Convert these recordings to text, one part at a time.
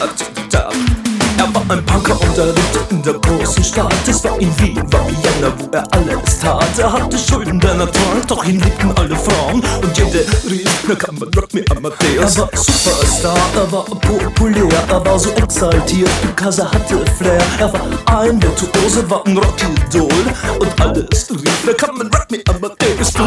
Er war ein Punker und er lebte in der großen Stadt. Es war in Wien, war Vienna, wo er alles tat. Er hatte Schulden der Natur, doch ihn liebten alle Frauen. Und jede rief, na kann man Rock me Amadeus. Er war Superstar, er war populär, er war so exaltiert. Kaiser hatte Flair, er war ein Virtuose, war ein Rockidol. Und alles rief, na kann man Rock me Amadeus. Du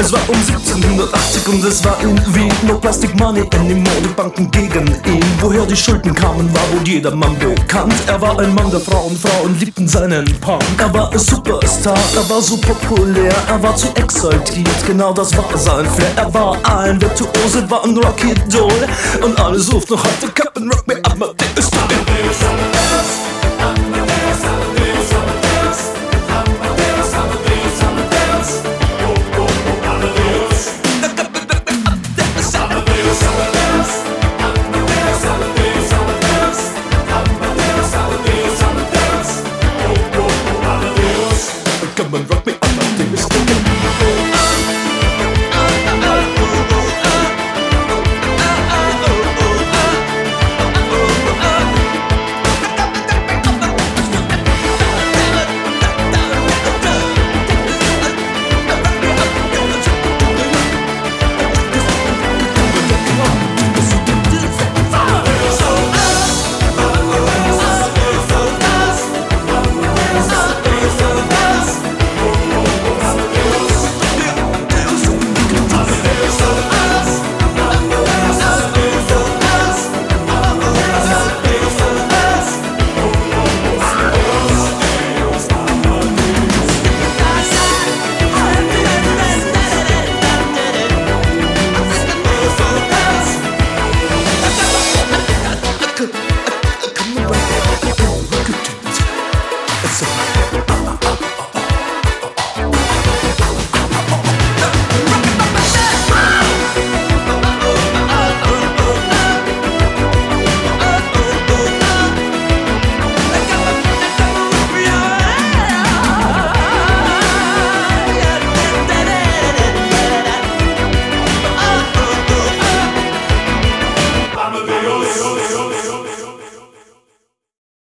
Es war um 1780 und es war in Wien No Plastic Money anymore, die Banken gegen ihn. Woher die Schulden kamen, war wohl jedermann bekannt. Er war ein Mann der Frauen, Frauen liebten seinen Punk. Er war ein Superstar, er war so populär, er war zu exaltiert. Genau das war sein Flair, er war ein Virtuose, war ein Rocky Doll. Und alle suchten noch heute Come and rock me.